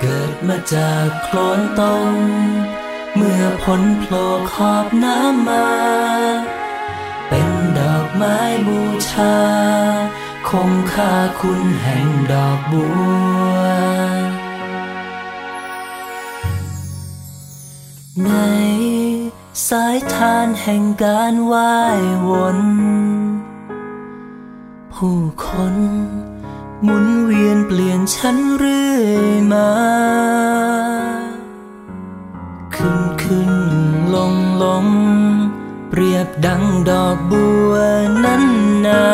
เกิดมาจากโคลนตมเมื่อพ้นโผล่ขอบน้ำมา เป็นดอกไม้บูชา คงค่าคุณแห่งดอกบัว ในสายทานแห่งการว่ายวน ผู้คน หมุนเวียนเปลี่ยนฉันเรื่อยมา ขึ้นขึ้นลงลงเปรียบดังดอกบัวนั้นนา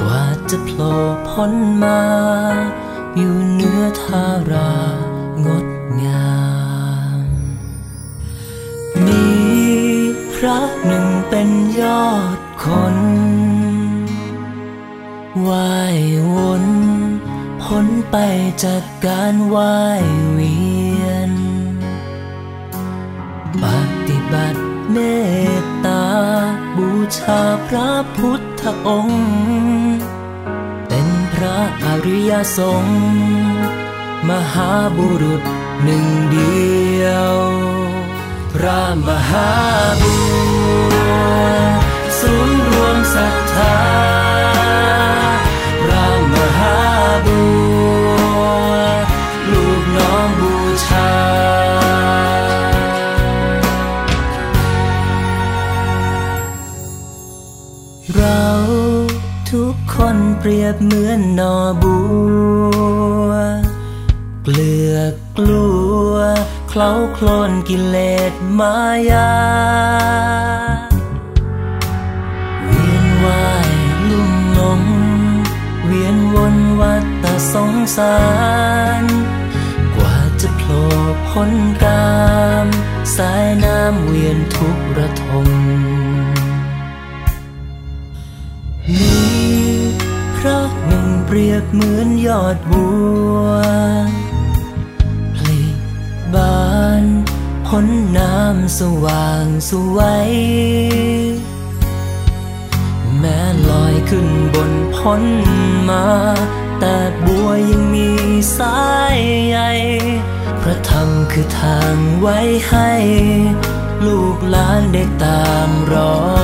กว่าจะโผล่พ้นมา อยู่เนื้อทารางดงาม มีพระหนึ่งเป็นยอดคน ว่ายวนพ้นไปจากการว่ายเวียน ปฏิบัติเมตตา บูชาพระพุทธองค์ เป็นพระอริยสงฆ์มหาบุรุษหนึ่งเดียว พระมหาบุรุษ เราทุกคนเปรียบเหมือนนอบัว เกลือกลัวเคล้าโคลนกิเลสมายาเวียนว่ายลุ่มหลง เวียนวนวัฏสงสาร กว่าจะโผล่พ้นกาม สายน้ำเวียนทุกระทม เปรียบเหมือนยอดบัวพลิบานพ้นน้ำสว่างสวย แม้ลอยขึ้นบนพ้นมา แต่บัวยังมีสายใยพระธรรมคือทางไว้ให้ ลูกหลานได้ตามรอย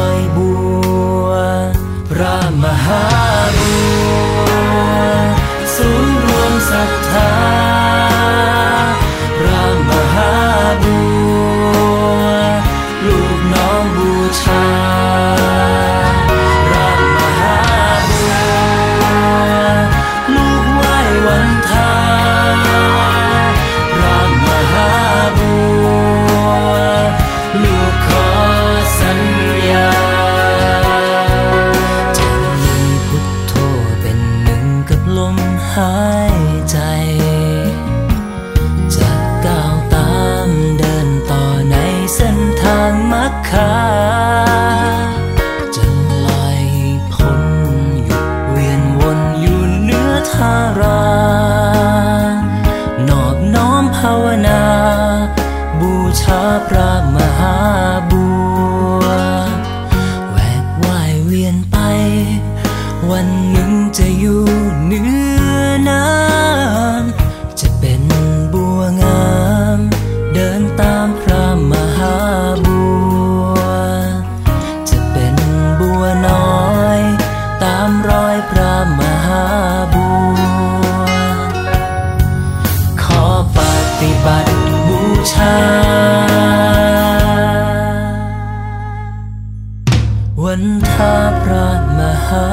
คาจะลอยพ้นหยุดเวียนวนอยู่เนื้อทารา นอบน้อมภาวนา บูชาพระมา ชาวันทาพระมหา